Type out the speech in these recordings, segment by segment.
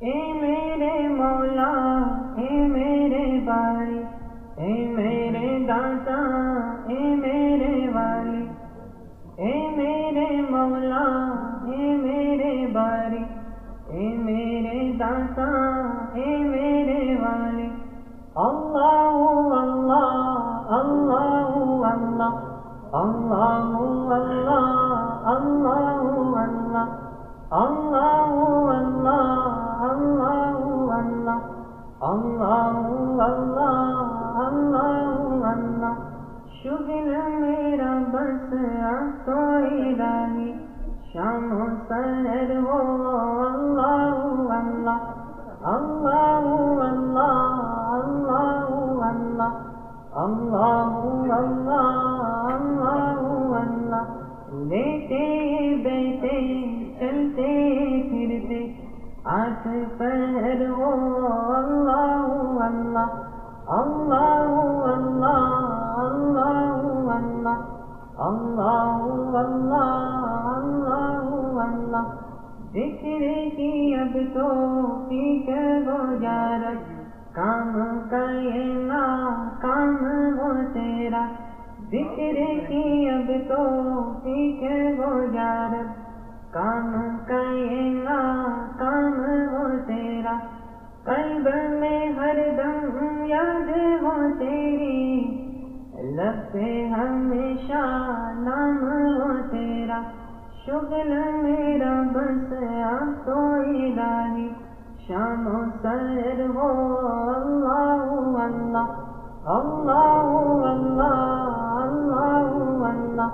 اے میرے مولا، اے میرے بھائی، اے میرے دادا اے میرے والی، اے میرے مولا، اے میرے باری اے میرے دادا اے میرے والی۔ اللہ اللہ اللہ اللہ اللہ ذکر کی اب تو ٹھیک گزارت کام کا یہ کام ہو تیرا ذکر کی اب تو ٹھیک گزارت کام کا یہ کام ہو تیرا قلب میں ہر دم یاد ہو تیری لب پہ ہمیشہ نام ہو تیرا، شغل شام و سر ہو اللہ اللہ اللہ اللہ اللہ اللہ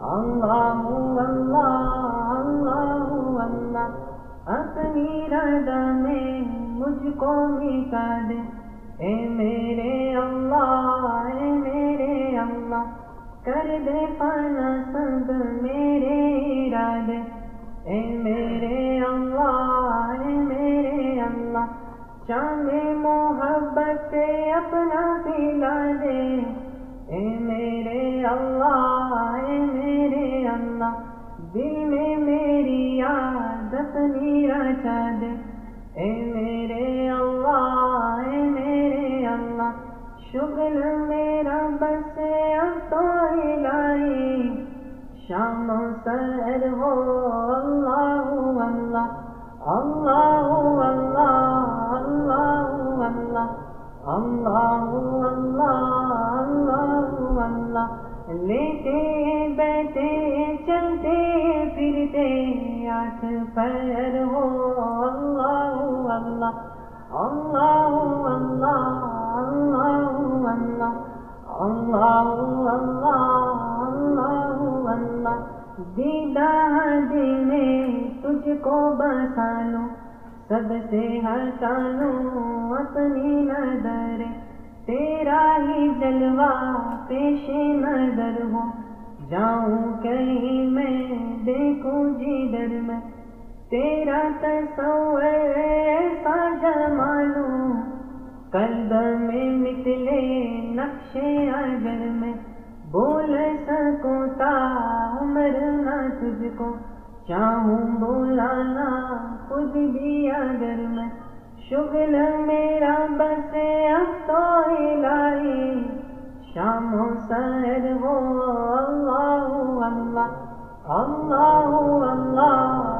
اللہ اللہ اللہ اللہ۔ اپنی رضا میں مجھ کو مٹا دے۔ اے میرے اللہ، اے میرے اللہ، کر دے پانا سب میرے ارادے۔ اے میرے یاد اپنی رچا دے اے میرے اللہ اے میرے اللہ شغل میرا بس اب تو الہی شام و سر ہو اللہ اللہ اللہ اللہ اللہ اللہ اللہ اللہ اللہ آٹھ ہو اللہ اللہ اللہ اللہ اللہ اللہ اللہ اللہ اللہ دیدہ دینے تجھ کو بسالو سب سے ہٹا لوں اپنی نظر تیرا ہی جلوہ پیش نظر ہو جاؤں کہیں میں دیکھوں جدھر میں تیرا تصور ایسا جمالوں قلب میں نکلے نقشے اجر میں۔ بول سکوں تا عمر نہ تجھ کو۔ چاہوں بولانا خود بھی اگر میں۔ شغل میرا بس اب تو الہی شام و سر ہو اللہ اللہ اللہ اللہ۔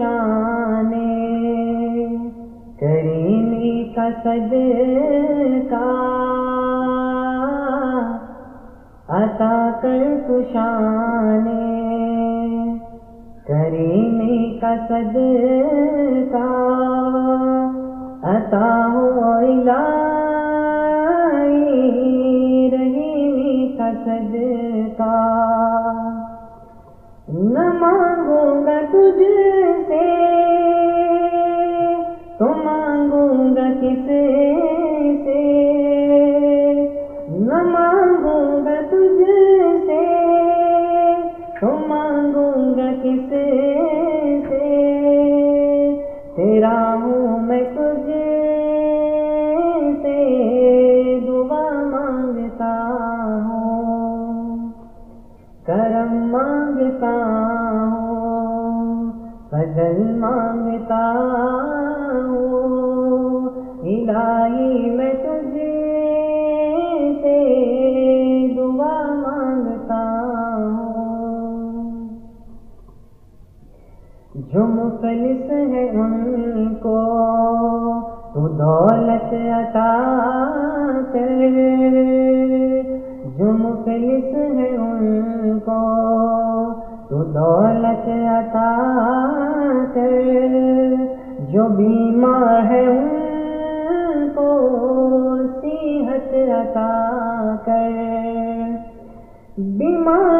شان کریمی کا صدقہ۔ عطا کر تو شان کریمی کا صدقہ۔ عطا ہو الہی۔ رحیمی کا صدقہ۔ جھمکلس ہے ان کو تو دولت عطا کر جھمکلس ہے ان کو تو دولت عطا کر جو بیمار ہے ان کو صحت عطا کر بیمار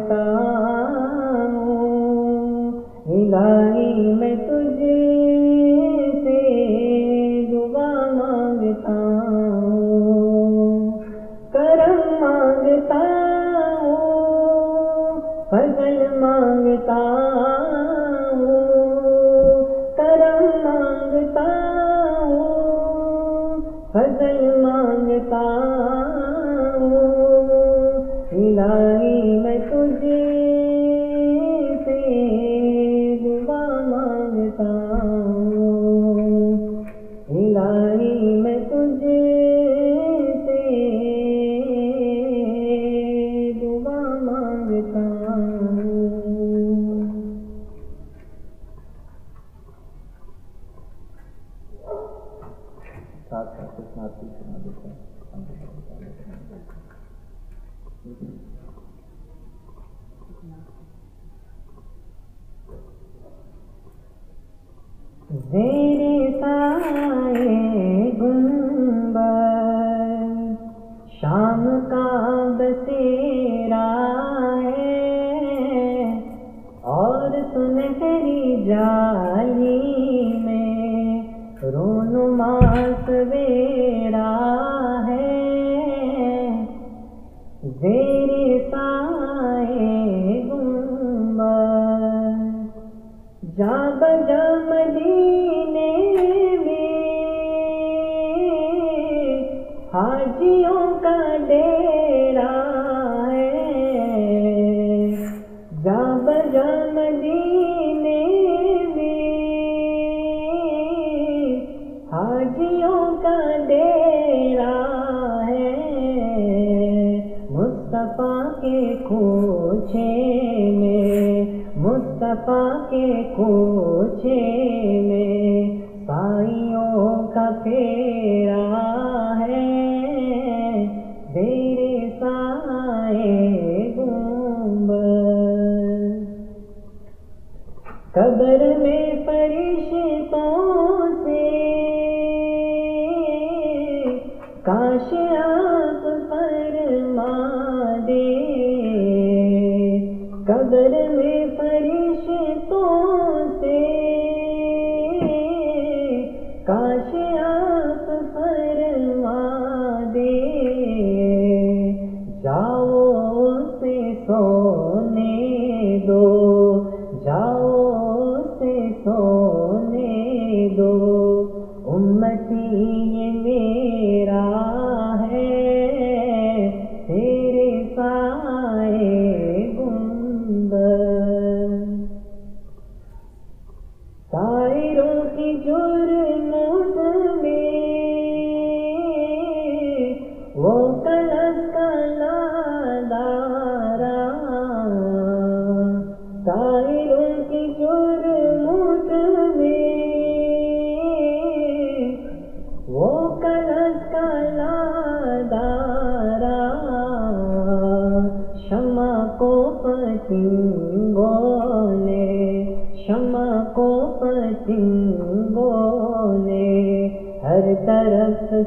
ಸಾಯಿತಾ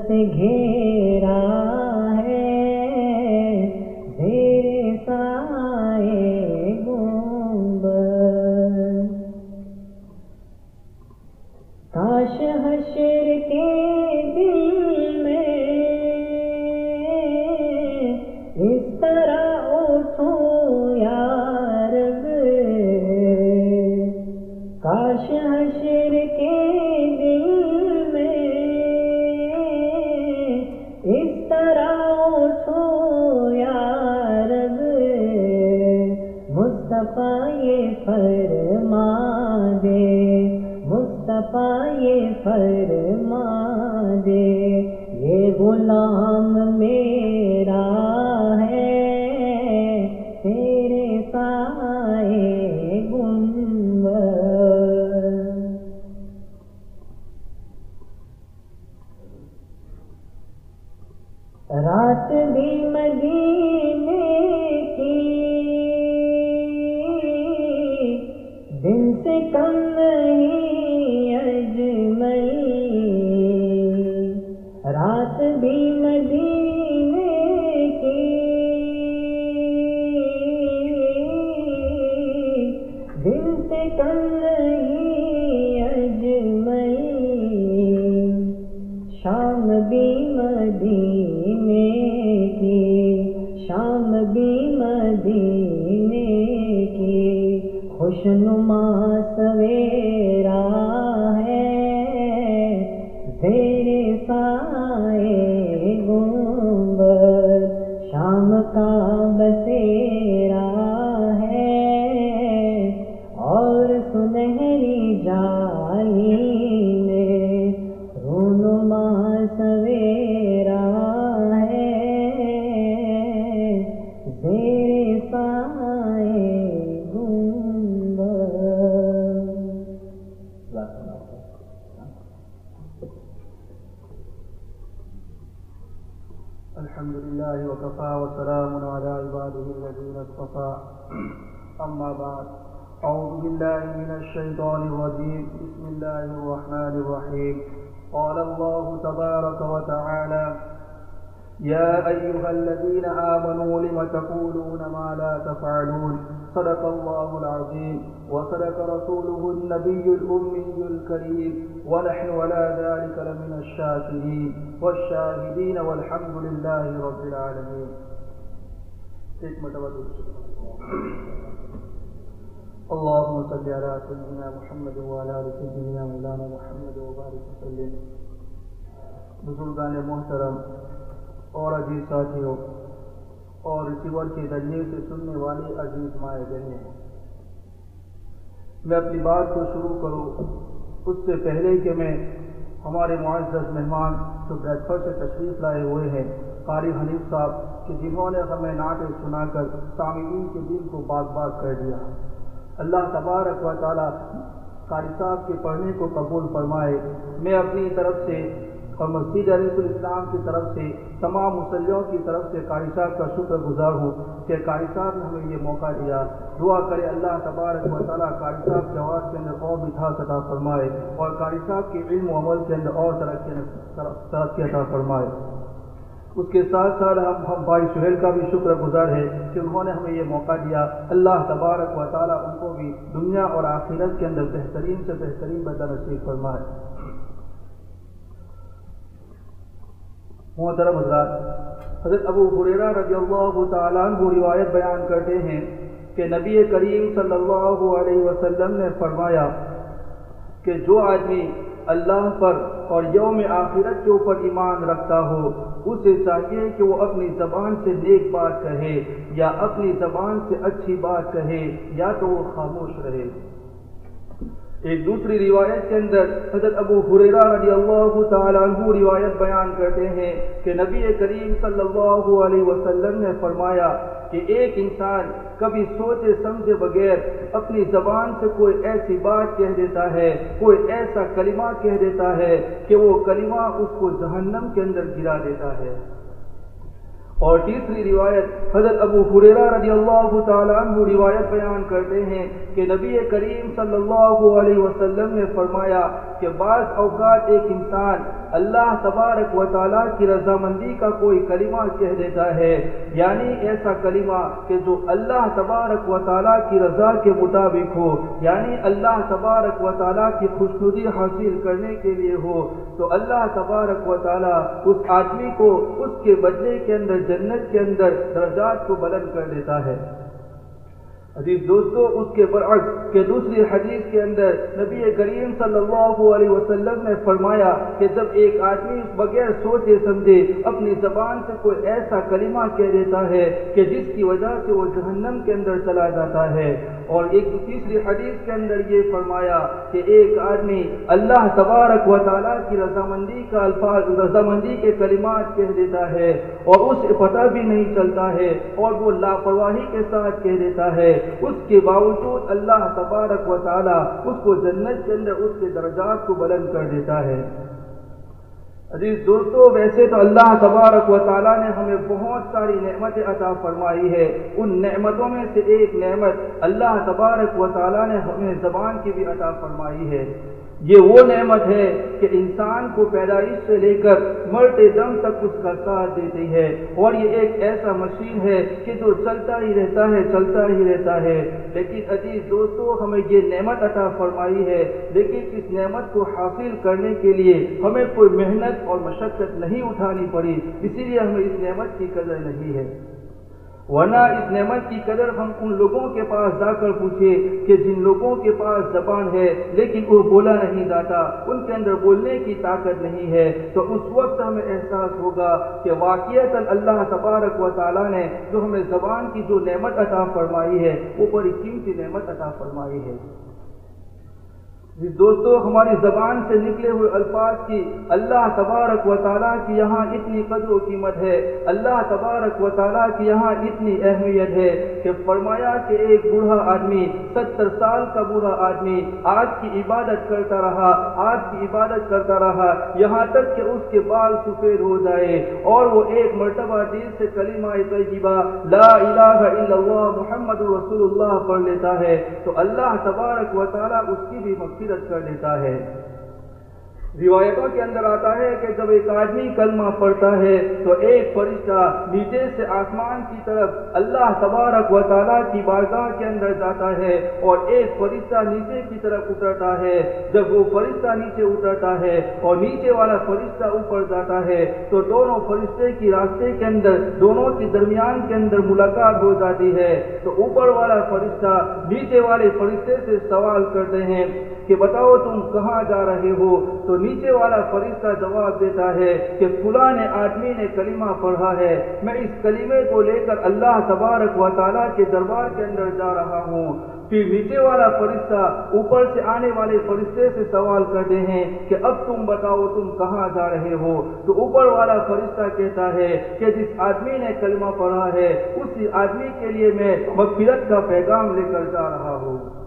seguir. وتقولون ما لا تفعلون. صدق الله العظيم. وصدق رسوله النبي الأمي الكريم. ونحن ولا ذلك لمن الشاكرين. والشاهدين والحمد لله رب العالمين. اللهم صل على سيدنا محمد وعلى ال سيدنا مولانا محمد وبارك وسلم. بزرگان محترم اور عزیز ساتھیوں اور ریسیور کے ذریعے سے سننے والے عزیز مائے بہنیں میں اپنی بات کو شروع کروں۔ اس سے پہلے کہ میں ہمارے معزز مہمان جو بریڈفر سے تشریف لائے ہوئے ہیں۔ قاری حنیف صاحب کہ جنہوں نے ہمیں نعتیں سنا کر سامعین کے دل کو باغ باغ کر دیا۔ اللہ تبارک و تعالی قاری صاحب کے پڑھنے کو قبول فرمائے۔ میں اپنی طرف سے اور مسجد علیہ الاسلام کی طرف سے، تمام مسلموں کی طرف سے قاری صاحب کا شکر گزار ہوں کہ قاری صاحب نے ہمیں یہ موقع دیا۔ دعا کرے اللہ تبارک و تعالیٰ قاری صاحب کے آواز کے اندر اور مٹھاس عطا فرمائے اور قاری صاحب کے علم و عمل کے اندر اور ترقی ترقی عطا فرمائے۔ اس کے ساتھ ساتھ ہم ہم بھائی سہیل کا بھی شکر گزار ہے کہ انہوں نے ہمیں یہ موقع دیا۔ اللہ تبارک و تعالیٰ ان کو بھی دنیا اور آخرت کے اندر بہترین سے بہترین بدہ نصیب فرمائے۔ محترم حضرات، حضرت ابو حریرہ رضی اللہ تعالیٰ عنہ روایت بیان کرتے ہیں کہ نبی کریم صلی اللہ علیہ وسلم نے فرمایا کہ جو آدمی اللہ پر اور یوم آخرت کے اوپر ایمان رکھتا ہو، اسے چاہیے کہ وہ اپنی زبان سے نیک بات کہے یا اپنی زبان سے اچھی بات کہے، یا تو وہ خاموش رہے۔ ایک دوسری روایت کے اندر حضرت ابو حریرہ رضی اللہ تعالیٰ عنہ روایت بیان کرتے ہیں کہ نبی کریم صلی اللہ علیہ وسلم نے فرمایا کہ ایک انسان کبھی سوچے سمجھے بغیر اپنی زبان سے کوئی ایسی بات کہہ دیتا ہے، کوئی ایسا کلمہ کہہ دیتا ہے کہ وہ کلمہ اس کو جہنم کے اندر گرا دیتا ہے۔ اور تیسری روایت حضرت ابو حریرہ رضی اللہ تعالیٰ عنہ روایت بیان کرتے ہیں کہ نبی کریم صلی اللہ علیہ وسلم نے فرمایا کہ بعض اوقات ایک انسان اللہ تبارک و تعالیٰ کی رضامندی کا کوئی کلمہ کہہ دیتا ہے۔ یعنی ایسا کلمہ کہ جو اللہ تبارک و تعالیٰ کی رضا کے مطابق ہو یعنی اللہ تبارک و تعالیٰ کی خوشنودی حاصل کرنے کے لیے ہو، تو اللہ تبارک و تعالیٰ اس آدمی کو اس کے بدلے کے اندر، جنت کے اندر درجات کو بلند کر دیتا ہے۔ عزیز دوستو، اس کے برعکس کہ دوسری حدیث کے اندر نبی کریم صلی اللہ علیہ وسلم نے فرمایا کہ جب ایک آدمی بغیر سوچے سمجھے اپنی زبان سے کوئی ایسا کلمہ کہہ دیتا ہے کہ جس کی وجہ سے وہ جہنم کے اندر چلا جاتا ہے۔ اور ایک تیسری حدیث کے اندر یہ فرمایا کہ ایک آدمی اللہ تبارک و تعالیٰ کی رضامندی کا الفاظ، رضامندی کے کلمات کہہ دیتا ہے اور اسے پتہ بھی نہیں چلتا ہے اور وہ لاپرواہی کے ساتھ کہہ دیتا ہے۔ اس کے باوجود اللہ تبارک و تعالی اس کو جنت کے اندر اس کے درجات کو بلند کر دیتا ہے۔ عزیز دوستو، ویسے تو اللہ تبارک و تعالیٰ نے ہمیں بہت ساری نعمتیں عطا فرمائی ہے ان نعمتوں میں سے ایک نعمت اللہ تبارک و تعالیٰ نے ہمیں زبان کی بھی عطا فرمائی ہے۔ یہ وہ نعمت ہے کہ انسان کو پیدائش سے لے کر مرتے دم تک اس کا ساتھ دیتی ہے۔ اور یہ ایک ایسا مشین ہے کہ جو چلتا ہی رہتا ہے، چلتا ہی رہتا ہے۔ لیکن عزیز دوستو، ہمیں یہ نعمت عطا فرمائی ہے۔ لیکن اس نعمت کو حاصل کرنے کے لیے ہمیں کوئی محنت اور مشقت نہیں اٹھانی پڑی۔ اسی لیے ہمیں اس نعمت کی قدر نہیں ہے۔ ورنہ اس نعمت کی قدر ہم ان لوگوں کے پاس جا کر پوچھے کہ جن لوگوں کے پاس زبان ہے لیکن وہ بولا نہیں جاتا، ان کے اندر بولنے کی طاقت نہیں ہے۔ تو اس وقت ہمیں احساس ہوگا کہ واقعات اللہ تبارک و تعالیٰ نے جو ہمیں زبان کی جو نعمت عطا فرمائی ہے وہ بڑی قیمتی نعمت عطا فرمائی ہے۔ جی، دوستو، ہماری زبان سے نکلے ہوئے الفاظ کی اللہ تبارک و تعالیٰ کی یہاں اتنی قدر و قیمت ہے۔ اللہ تبارک و تعالیٰ کی یہاں اتنی اہمیت ہے کہ فرمایا کہ ایک بوڑھا آدمی، ستر سال کا بوڑھا آدمی آج کی عبادت کرتا رہا، آج کی عبادت کرتا رہا، یہاں تک کہ اس کے بال سفید ہو جائے اور وہ ایک مرتبہ دل سے کلمہ طیبہ، لا الہ الا اللہ محمد رسول اللہ پڑھ لیتا ہے۔ تو اللہ تبارک و تعالیٰ اس کی بھی مغفرت کر دیتا ہے۔ روایتوں کے اندر آتا ہے کہ جب ایک آدمی کلمہ پڑھتا ہے تو ایک فرشتہ نیچے سے آسمان کی طرف اللہ تبارک و تعالیٰ کی بارگاہ کے اندر جاتا ہے اور ایک فرشتہ نیچے کی طرف اترتا ہے۔ جب وہ فرشتہ نیچے اترتا ہے اور نیچے والا فرشتہ اوپر جاتا ہے تو دونوں فرشتے کی راستے کے اندر، دونوں کے درمیان کے اندر ملاقات ہو جاتی ہے۔ تو اوپر والا فرشتہ نیچے والے فرشتے سے سوال کرتے ہیں کہ بتاؤ تم کہاں جا رہے ہو؟ تو نیچے والا فرشتہ جواب دیتا ہے کہ فلاں نے آدمی نے کلمہ پڑھا ہے۔ میں اس کلمے کو لے کر اللہ تبارک و تعالیٰ کے دربار کے اندر جا رہا ہوں۔ پھر نیچے والا فرشتہ اوپر سے آنے والے فرشتے سے سوال کرتے ہیں کہ اب تم بتاؤ تم کہاں جا رہے ہو؟ تو اوپر والا فرشتہ کہتا ہے کہ جس آدمی نے کلمہ پڑھا ہے، اسی آدمی کے لیے میں مغفرت کا پیغام لے کر جا رہا ہوں۔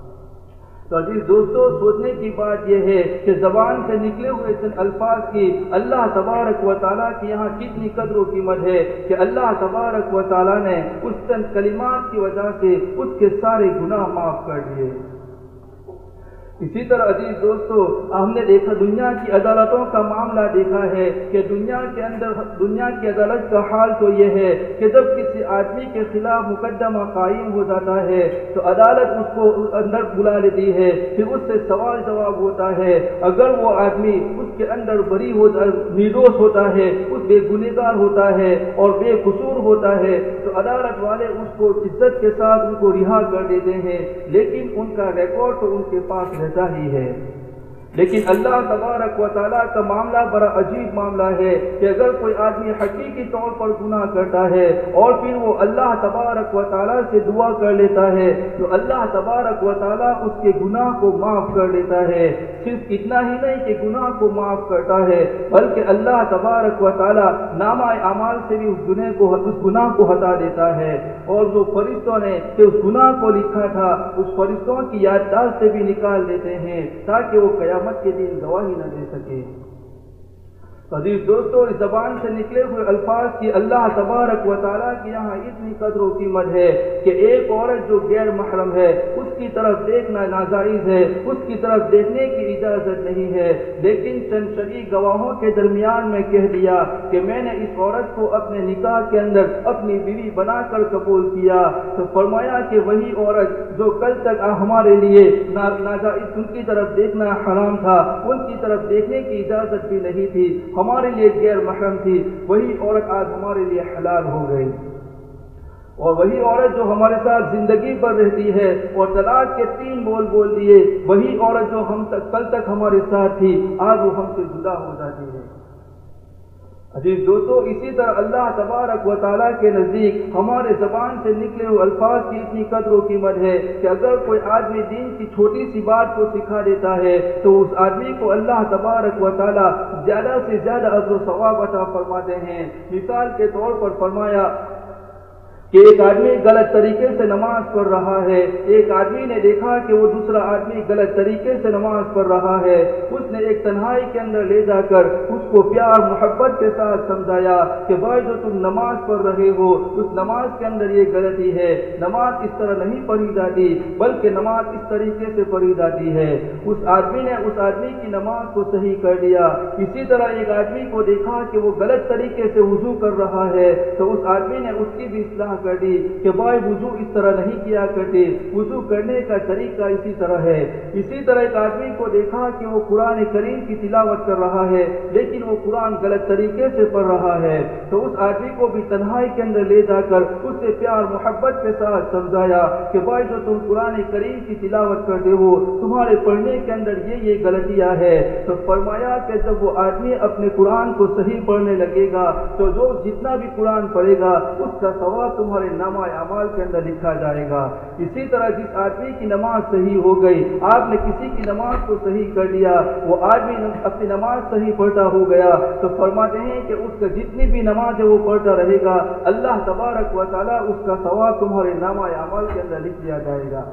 تو عزیز دوستو، سوچنے کی بات یہ ہے کہ زبان سے نکلے ہوئے چند الفاظ کی اللہ تبارک و تعالیٰ کی یہاں کتنی قدر و قیمت ہے کہ اللہ تبارک و تعالیٰ نے اس چند کلمات کی وجہ سے اس کے سارے گناہ معاف کر دیے۔ اسی طرح عزیز دوستو ہم نے دیکھا دنیا کی عدالتوں کا معاملہ دیکھا ہے کہ دنیا کے اندر، دنیا کی عدالت کا حال تو یہ ہے کہ جب کسی آدمی کے خلاف مقدمہ قائم ہو جاتا ہے تو عدالت اس کو اندر بلا لیتی ہے، پھر اس سے سوال جواب ہوتا ہے، اگر وہ آدمی اس کے اندر بری ہو نردوش ہوتا ہے، اس بے گنےگار ہوتا ہے اور بے قصور ہوتا ہے، تو عدالت والے اس کو عزت کے ساتھ ان کو رہا کر دیتے ہیں، لیکن ان کا ریکارڈ تو ان کے پاس ہے رہتا ہی ہے۔ لیکن اللہ تبارک و تعالیٰ کا معاملہ بڑا عجیب معاملہ ہے کہ اگر کوئی آدمی حقیقی طور پر گناہ کرتا ہے اور پھر وہ اللہ تبارک و تعالیٰ سے دعا کر لیتا ہے، تو اللہ تبارک و تعالیٰ اس کے گناہ کو معاف کر دیتا ہے۔ صرف اتنا ہی نہیں کہ گناہ کو معاف کرتا ہے، بلکہ اللہ تبارک و تعالیٰ نامہ اعمال سے بھی اس گناہ کو، اس گناہ کو ہٹا دیتا ہے۔ اور جو فرشتوں نے کہ اس گناہ کو لکھا تھا، اس فرشتوں کی یادداشت سے بھی نکال دیتے ہیں تاکہ وہ قیامت قیامت کے دن گواہی نہ دے سکے۔ عزیز دوستو، اس زبان سے نکلے ہوئے الفاظ کی اللہ تبارک و تعالیٰ کی یہاں اتنی قدر و قیمت ہے کہ ایک عورت جو غیر محرم ہے، اس کی طرف دیکھنا ناجائز ہے، اس کی طرف دیکھنے کی اجازت نہیں ہے۔ لیکن چند شری گواہوں کے درمیان میں کہہ دیا کہ میں نے اس عورت کو اپنے نکاح کے اندر اپنی بیوی بنا کر قبول کیا۔ تو فرمایا کہ وہی عورت جو کل تک ہمارے لیے ناجائز، ان کی طرف دیکھنا حرام تھا، ان کی طرف دیکھنے کی اجازت بھی نہیں تھی۔ ہمارے لیے غیر محرم تھی، وہی عورت آج ہمارے لیے حلال ہو گئی۔ اور وہی عورت جو ہمارے ساتھ زندگی پر رہتی ہے اور طلاق کے تین بول بول دیے، وہی عورت جو ہم تک کل تک ہمارے ساتھ تھی، آج وہ ہم سے جدا ہو جاتی ہے۔ عزیز دوستو اسی طرح اللہ تبارک و تعالیٰ کے نزدیک ہمارے زبان سے نکلے ہوئے الفاظ کی اتنی قدر و قیمت ہے کہ اگر کوئی آدمی دین کی چھوٹی سی بات کو سکھا دیتا ہے تو اس آدمی کو اللہ تبارک و تعالیٰ زیادہ سے زیادہ عزر و ثواب عطا فرماتے ہیں مثال کے طور پر فرمایا کہ ایک آدمی غلط طریقے سے نماز پڑھ رہا ہے، ایک آدمی نے دیکھا کہ وہ دوسرا آدمی غلط طریقے سے نماز پڑھ رہا ہے، اس نے ایک تنہائی کے اندر لے جا کر اس کو پیار، محبت کے ساتھ سمجھایا کہ بھائی جو تم نماز پڑھ رہے ہو، اس نماز کے اندر یہ غلطی ہے، نماز اس طرح نہیں پڑھی جاتی، بلکہ نماز اس طریقے سے پڑھی جاتی ہے۔ اس آدمی نے اس آدمی کی نماز کو صحیح کر دیا۔ اسی طرح ایک آدمی کو دیکھا کہ وہ غلط طریقے سے وضو کر رہا ہے، تو اس آدمی نے اس کی بھی اصلاح کر کہ بھائی وضو اس طرح نہیں کیا کرتے، وضو کرنے کا طریقہ اسی طرح ہے۔ اسی طرح ایک آدمی کو دیکھا کہ وہ قرآن کریم کی تلاوت کر رہا ہے، لیکن وہ قرآن غلط طریقے سے پڑھ رہا ہے۔ تو اس آدمی کو بھی تنہائی کے اندر لے جا کر اس سے پیار، محبت کے ساتھ سمجھایا کہ بھائی جو تم قرآن کریم کی تلاوت کرتے ہو، تمہارے پڑھنے کے اندر یہ یہ غلطیاں ہے تو فرمایا کہ جب وہ آدمی اپنے قرآن کو صحیح پڑھنے لگے گا، تو جو جتنا بھی قرآن پڑھے گا، اس کا ثواب تمہارے نامہ اعمال کے اندر لکھا جائے گا۔ اسی طرح جس آدمی کی نماز صحیح ہو گئی، آپ نے کسی کی نماز کو صحیح کر دیا وہ آدمی اپنی نماز صحیح پڑھتا ہو گیا، تو فرماتے ہیں کہ اس کا جتنی بھی نماز ہے وہ پڑھتا رہے گا۔ اللہ تبارک و تعالیٰ اس کا ثواب تمہارے نامہ اعمال کے اندر لکھ دیا جائے گا۔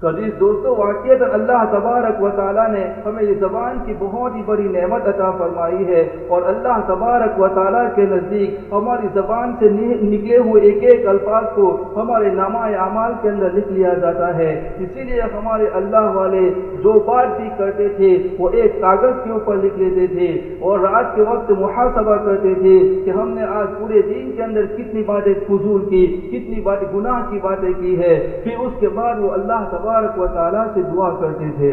تو عزیز دوستو واقعیت اللہ تبارک و تعالیٰ نے ہمیں یہ زبان کی بہت ہی بڑی نعمت عطا فرمائی ہے اور اللہ تبارک و تعالیٰ کے نزدیک ہماری زبان سے نکلے ہوئے ایک ایک الفاظ کو ہمارے نامہ اعمال کے اندر لکھ لیا جاتا ہے۔ اسی لیے ہمارے اللہ والے جو بات بھی کرتے تھے، وہ ایک کاغذ کے اوپر لکھ لیتے تھے اور رات کے وقت محاسبہ کرتے تھے کہ ہم نے آج پورے دن کے اندر کتنی باتیں فضول کی، کتنی باتیں گناہ کی باتیں کی ہے پھر اس کے بعد وہ اللہ تبارک تبارک و تعالیٰ سے دعا کرتے تھے۔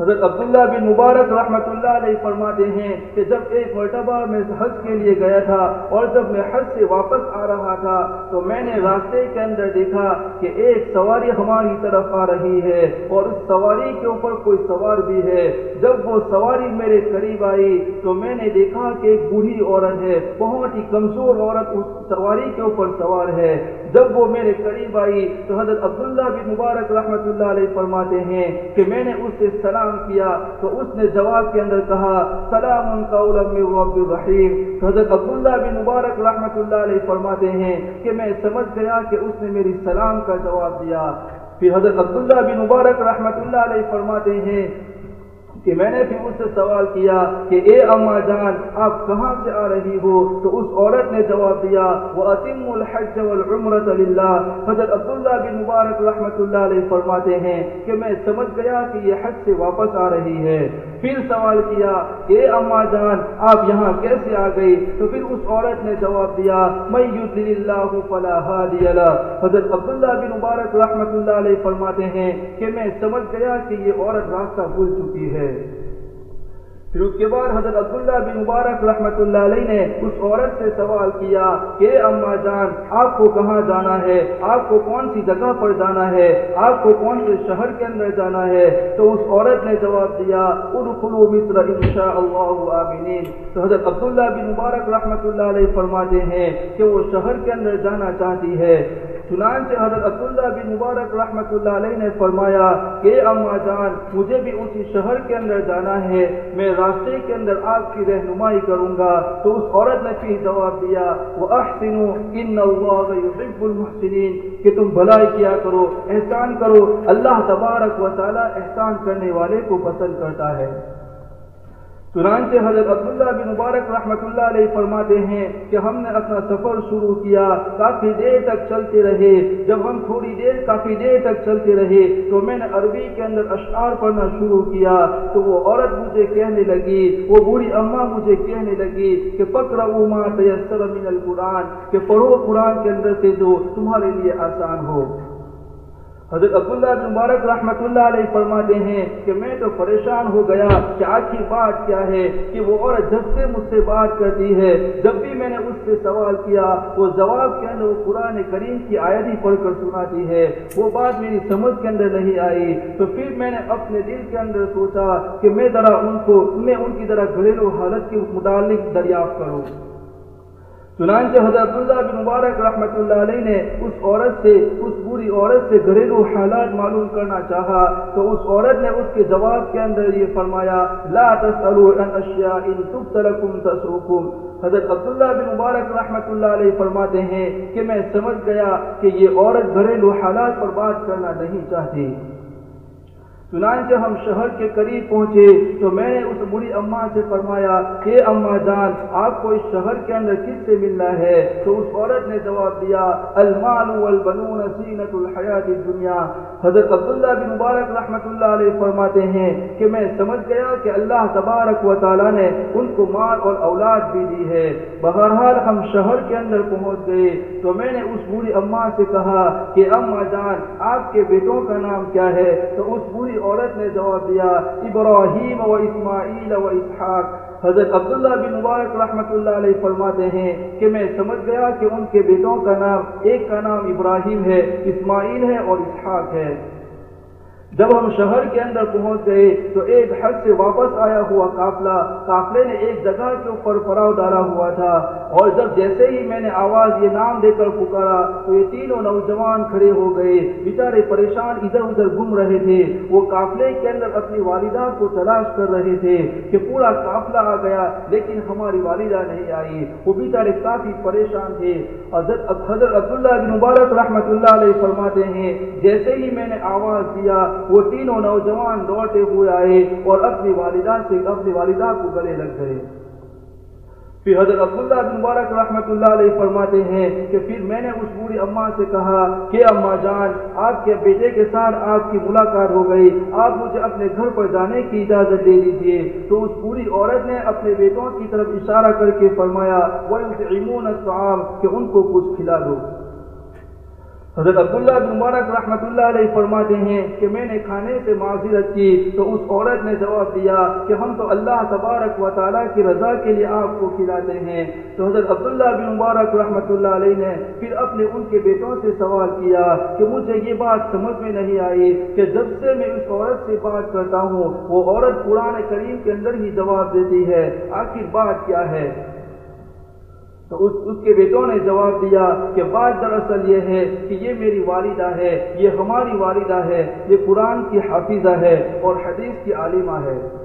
حضرت عبداللہ بن مبارک رحمۃ اللہ علیہ فرماتے ہیں کہ جب ایک مرتبہ میں حج کے لیے گیا تھا اور جب میں حج سے واپس آ رہا تھا تو میں نے راستے کے اندر دیکھا کہ ایک سواری ہماری طرف آ رہی ہے اور اس سواری کے اوپر کوئی سوار بھی ہے۔ جب وہ سواری میرے قریب آئی تو میں نے دیکھا کہ ایک بوڑھی عورت ہے، بہت ہی کمزور عورت اس سواری کے اوپر سوار ہے۔ جب وہ میرے قریب آئی تو حضرت عبداللہ بن مبارک رحمۃ اللہ علیہ فرماتے ہیں کہ میں نے اس سے سلام کیا تو اس نے جواب کے اندر کہا، سلام قولا من رب الرحیم۔ تو حضرت عبداللہ بن مبارک رحمۃ اللہ علیہ فرماتے ہیں کہ میں سمجھ گیا کہ اس نے میری سلام کا جواب دیا۔ پھر حضرت عبداللہ بن مبارک رحمۃ اللہ علیہ فرماتے ہیں کہ میں نے بھی اس سے سوال کیا کہ اے اما جان، آپ کہاں سے آ رہی ہو؟ تو اس عورت نے جواب دیا وہ عظیم الحج والعمرۃ للہ حضرت عبداللہ بن مبارک رحمۃ اللہ علیہ فرماتے ہیں کہ میں سمجھ گیا کہ یہ حج سے واپس آ رہی ہے۔ پھر سوال کیا، اے اما جان، آپ یہاں کیسے آ گئی تو پھر اس عورت نے جواب دیا میں اللہ فلا ہادی حضرت عبداللہ بن مبارک رحمۃ اللہ علیہ فرماتے ہیں کہ میں سمجھ گیا کہ یہ عورت راستہ بھول چکی ہے۔ پھر اس کے بعد حضرت عبداللہ بن مبارک رحمۃ اللہ علیہ نے اس عورت سے سوال کیا کہ اما جان، آپ کو کہاں جانا ہے؟ آپ کو کون سی جگہ پر جانا ہے؟ آپ کو کون سے شہر کے اندر جانا ہے؟ تو اس عورت نے جواب دیا، ادخلوا مصر ان شاء اللہ آمینین تو حضرت عبداللہ بن مبارک رحمۃ اللہ علیہ فرماتے ہیں کہ وہ شہر کے اندر جانا چاہتی ہے۔ چنانچہ حضرت عبداللہ بن مبارک رحمۃ اللہ علیہ نے فرمایا کہ اما جان مجھے بھی اسی شہر کے اندر جانا ہے، میں راستے کے اندر آپ کی رہنمائی کروں گا۔ تو اس عورت نے پھر جواب دیا وہ احسنو ان اللہ یحب المحسنین کہ تم بھلائی کیا کرو، احسان کرو۔ اللہ تبارک و تعالی احسان کرنے والے کو پسند کرتا ہے۔ چنانچہ حضرت عبداللہ بن مبارک رحمۃ اللہ علیہ فرماتے ہیں کہ ہم نے اپنا سفر شروع کیا کافی دیر تک چلتے رہے۔ جب ہم تھوڑی دیر کافی دیر تک چلتے رہے تو میں نے عربی کے اندر اشعار پڑھنا شروع کیا تو وہ عورت مجھے کہنے لگی، وہ بوڑھی اماں مجھے کہنے لگی کہ پکڑا ما تیسر من القرآن کہ پڑھو قرآن کے اندر سے جو تمہارے لیے آسان ہو۔ حضرت عبداللہ بن مبارک رحمۃ اللہ علیہ فرماتے ہیں کہ میں تو پریشان ہو گیا کہ آخر بات کیا ہے کہ وہ عورت جب سے مجھ سے بات کرتی ہے، جب بھی میں نے اس سے سوال کیا، وہ جواب کے اندر وہ قرآن کریم کی آیت ہی پڑھ کر سناتی ہے۔ وہ بات میری سمجھ کے اندر نہیں آئی۔ تو پھر میں نے اپنے دل کے اندر سوچا کہ میں ذرا ان کو، میں ان کی ذرا گھریلو حالت کے متعلق دریافت کروں۔ چنانچہ حضرت عبداللہ بن مبارک رحمۃ اللہ علیہ نے اس عورت سے، اس بری عورت سے گھریلو حالات معلوم کرنا چاہا تو اس عورت نے اس کے جواب کے اندر یہ فرمایا، لا تسألوا اشیاء ان تسوکم حضرت عبداللہ بن مبارک رحمۃ اللہ علیہ فرماتے ہیں کہ میں سمجھ گیا کہ یہ عورت گھریلو حالات پر بات کرنا نہیں چاہتی۔ چنانچہ ہم شہر کے قریب پہنچے تو میں نے اس بڑی اماں سے فرمایا کہ اماں جان، آپ کو اس شہر کے اندر کس سے ملنا ہے؟ تو اس عورت نے جواب دیا، المال والبنون زینت الحیات الدنیا. حضرت عبداللہ بن مبارک رحمۃ اللہ علیہ فرماتے ہیں کہ میں سمجھ گیا کہ اللہ تبارک و تعالیٰ نے ان کو مال اور اولاد بھی دی ہے۔ بہرحال ہم شہر کے اندر پہنچ گئے تو میں نے اس بوڑھی اماں سے کہا کہ، اماں جان، آپ کے بیٹوں کا نام کیا ہے؟ تو اس بوڑھی عورت نے جواب دیا، ابراہیم و اسماعیل و اسحاق۔ حضرت عبداللہ بن مبارک رحمۃ اللہ علیہ فرماتے ہیں کہ میں سمجھ گیا کہ ان کے بیٹوں کا نام، ایک کا نام ابراہیم ہے، اسماعیل ہے اور اسحاق ہے۔ جب ہم شہر کے اندر پہنچ گئے تو ایک حج سے واپس آیا ہوا قافلہ، قافلے نے ایک جگہ کے اوپر پڑاؤ ڈالا ہوا تھا۔ اور جب جیسے ہی میں نے آواز یہ نام دے کر پکارا تو یہ تینوں نوجوان کھڑے ہو گئے۔ بیچارے پریشان ادھر ادھر گھوم رہے تھے۔ وہ قافلے کے اندر اپنی والدہ کو تلاش کر رہے تھے کہ پورا قافلہ آ گیا، لیکن ہماری والدہ نہیں آئی۔ وہ بیچارے کافی پریشان تھے۔ حضرت حضرت عبداللہ بن مبارک رحمۃ اللہ علیہ فرماتے ہیں، جیسے ہی میں نے آواز دیا وہ تینوں نوجوان دوڑتے ہوئے آئے اور اپنی والدہ سے اپنی والدہ کو گلے لگ گئے۔ پھر حضرت عبداللہ بن مبارک رحمۃ اللہ علیہ فرماتے ہیں کہ پھر میں نے اس بوڑھی اماں سے کہا، کہ اماں جان، آپ کے بیٹے کے ساتھ آپ کی ملاقات ہو گئی، آپ مجھے اپنے گھر پر جانے کی اجازت دے دیجیے تو اس بوڑھی عورت نے اپنے بیٹوں کی طرف اشارہ کر کے فرمایا وہ کہ ان کو کچھ کھلا دو۔ حضرت عبداللہ بن مبارک رحمۃ اللہ علیہ فرماتے ہیں کہ میں نے کھانے سے معذرت کی تو اس عورت نے جواب دیا کہ ہم تو اللہ تبارک و تعالیٰ کی رضا کے لیے آپ کو کھلاتے ہیں۔ تو حضرت عبداللہ بن مبارک رحمۃ اللہ علیہ نے پھر اپنے ان کے بیٹوں سے سوال کیا کہ مجھے یہ بات سمجھ میں نہیں آئی کہ جب سے میں اس عورت سے بات کرتا ہوں وہ عورت قرآن کریم کے اندر ہی جواب دیتی ہے۔ آخر بات کیا ہے؟ تو اس اس کے بیٹوں نے جواب دیا کہ بات دراصل یہ ہے کہ یہ میری والدہ ہے، یہ ہماری والدہ ہے، یہ قرآن کی حافظہ ہے اور حدیث کی عالمہ ہے۔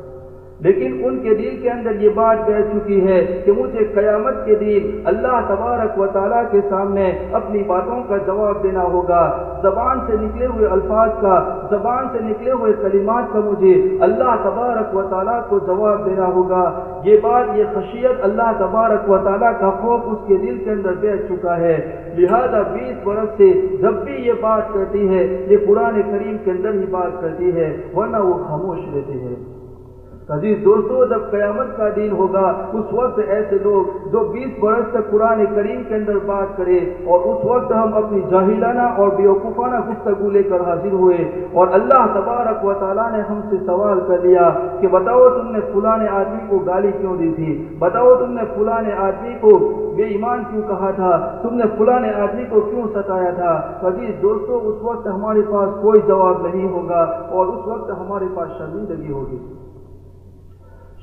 لیکن ان کے دل کے اندر یہ بات بیٹھ چکی ہے کہ مجھے قیامت کے دن اللہ تبارک و تعالیٰ کے سامنے اپنی باتوں کا جواب دینا ہوگا۔ زبان سے نکلے ہوئے الفاظ کا، زبان سے نکلے ہوئے کلمات کا مجھے اللہ تبارک و تعالیٰ کو جواب دینا ہوگا۔ یہ بات، یہ خشیت اللہ تبارک و تعالیٰ کا خوف اس کے دل کے اندر بیٹھ چکا ہے۔ لہذا بیس برس سے جب بھی یہ بات کرتی ہے، یہ قرآن کریم کے اندر ہی بات کرتی ہے، ورنہ وہ خاموش رہتی ہے عزیز دوستو، جب قیامت کا دن ہوگا، اس وقت ایسے لوگ جو بیس برس تک قرآن کریم کے اندر بات کرے اور اس وقت ہم اپنی جاہلانہ اور بیوقوفانہ گفتگو لے کر حاضر ہوئے اور اللہ تبارک و تعالیٰ نے ہم سے سوال کر لیا کہ بتاؤ تم نے فلاں آدمی کو گالی کیوں دی تھی؟ بتاؤ تم نے فلاں آدمی کو بے ایمان کیوں کہا تھا؟ تم نے فلاں آدمی کو کیوں ستایا تھا؟ عزیز دوستو، اس وقت ہمارے پاس کوئی جواب نہیں ہوگا اور اس وقت ہمارے پاس شرمندگی ہوگی۔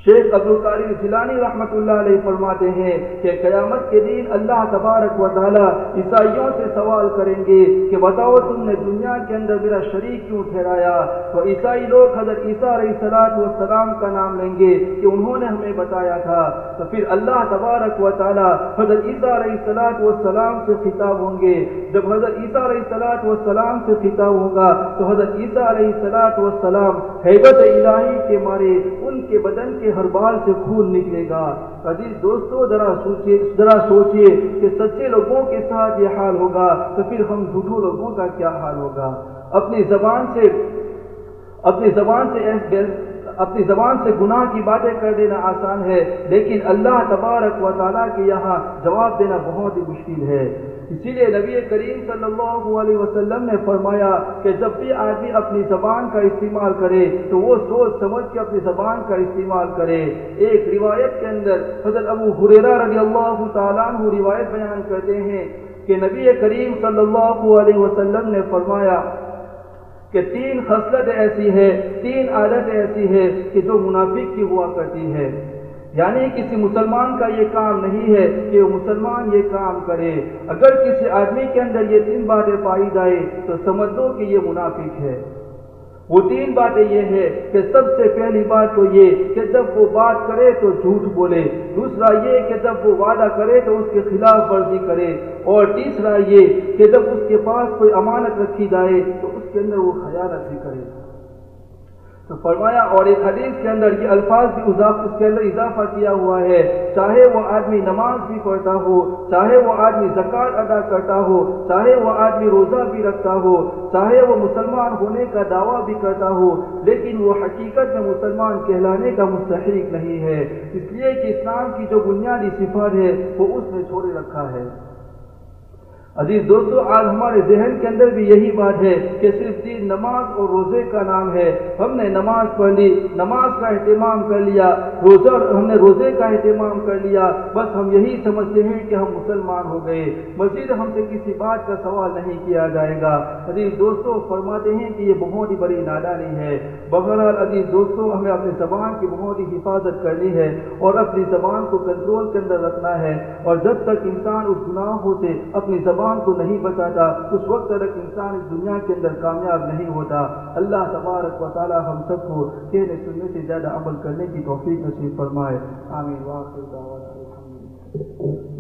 شیخ عبد القاری جیلانی رحمۃ اللہ علیہ فرماتے ہیں کہ قیامت کے دن اللہ تبارک و تعالی عیسائیوں سے سوال کریں گے کہ بتاؤ تم نے دنیا کے اندر میرا شریک کیوں ٹھہرایا؟ تو عیسائی لوگ حضرت عیسیٰ علیہ السلاط والسلام کا نام لیں گے کہ انہوں نے ہمیں بتایا تھا۔ تو پھر اللہ تبارک و تعالی حضرت عیسیٰ علیہ السلاط والسلام سے خطاب ہوں گے۔ جب حضرت عیسیٰ علیہ السلاط والسلام سے خطاب ہوگا تو حضرت عیسیٰ علیہ السلاط والسلام حیبت الہی کے مارے، ان کے بدن کے ہر بال سے خون نکلے گا۔ عزیز دوستو، ذرا سوچیے ذرا سوچیے کہ سچے لوگوں کے ساتھ یہ حال ہوگا تو پھر ہم جھوٹوں لوگوں کا کیا حال ہوگا؟ اپنی زبان سے، اپنی زبان سے اپنی زبان سے گناہ کی باتیں کر دینا آسان ہے، لیکن اللہ تبارک و تعالیٰ کے یہاں جواب دینا بہت ہی مشکل ہے۔ اسی لیے نبی کریم صلی اللہ علیہ وسلم نے فرمایا کہ جب بھی آدمی اپنی زبان کا استعمال کرے تو وہ سوچ سمجھ کے اپنی زبان کا استعمال کرے۔ ایک روایت کے اندر حضرت ابو حریرہ رضی اللہ تعالیٰ عنہ روایت بیان کرتے ہیں کہ نبی کریم صلی اللہ علیہ وسلم نے فرمایا کہ تین خصلت ایسی ہے، تین عادت ایسی ہے کہ جو منافق کی ہوا کرتی ہے۔ یعنی کسی مسلمان کا یہ کام نہیں ہے کہ وہ مسلمان یہ کام کرے۔ اگر کسی آدمی کے اندر یہ تین باتیں پائی جائے تو سمجھ دو کہ یہ منافق ہے۔ وہ تین باتیں یہ ہے کہ سب سے پہلی بات تو یہ کہ جب وہ بات کرے تو جھوٹ بولے۔ دوسرا یہ کہ جب وہ وعدہ کرے تو اس کے خلاف ورزی کرے۔ اور تیسرا یہ کہ جب اس کے پاس کوئی امانت رکھی جائے تو اس کے اندر وہ خیالت بھی کرے۔ تو فرمایا، اور ایک حدیث کے اندر یہ الفاظ بھی اس کے اندر اضافہ کیا ہوا ہے۔ چاہے وہ آدمی نماز بھی پڑھتا ہو، چاہے وہ آدمی زکوٰۃ ادا کرتا ہو، چاہے وہ آدمی روزہ بھی رکھتا ہو، چاہے وہ مسلمان ہونے کا دعویٰ بھی کرتا ہو، لیکن وہ حقیقت میں مسلمان کہلانے کا مستحق نہیں ہے۔ اس لیے کہ اسلام کی جو بنیادی صفات ہے، وہ اس نے چھوڑے رکھا ہے۔ عزیز دوستو، آج ہمارے ذہن کے اندر بھی یہی بات ہے کہ صرف دین نماز اور روزے کا نام ہے۔ ہم نے نماز پڑھ لی، نماز کا اہتمام کر لیا، روزہ ہم نے روزے کا اہتمام کر لیا۔ بس ہم یہی سمجھتے ہیں کہ ہم مسلمان ہو گئے۔ مزید ہم سے کسی بات کا سوال نہیں کیا جائے گا۔ عزیز دوستو، فرماتے ہیں کہ یہ بہت ہی بڑی نادانی ہے۔ بہرحال عزیز دوستو، ہمیں اپنی زبان کی بہت ہی حفاظت کرنی ہے اور اپنی زبان کو کنٹرول کے اندر رکھنا ہے۔ اور جب تک انسان اس گناہوں سے اپنی زبان کو نہیں بچاتا، اس وقت تک انسان اس دنیا کے اندر کامیاب نہیں ہوتا۔ اللہ تبارک و تعالی ہم سب کو کہنے سننے سے زیادہ عمل کرنے کی توفیق نصیب فرمائے۔ آمین۔ واقع دعوانا الحمدللہ۔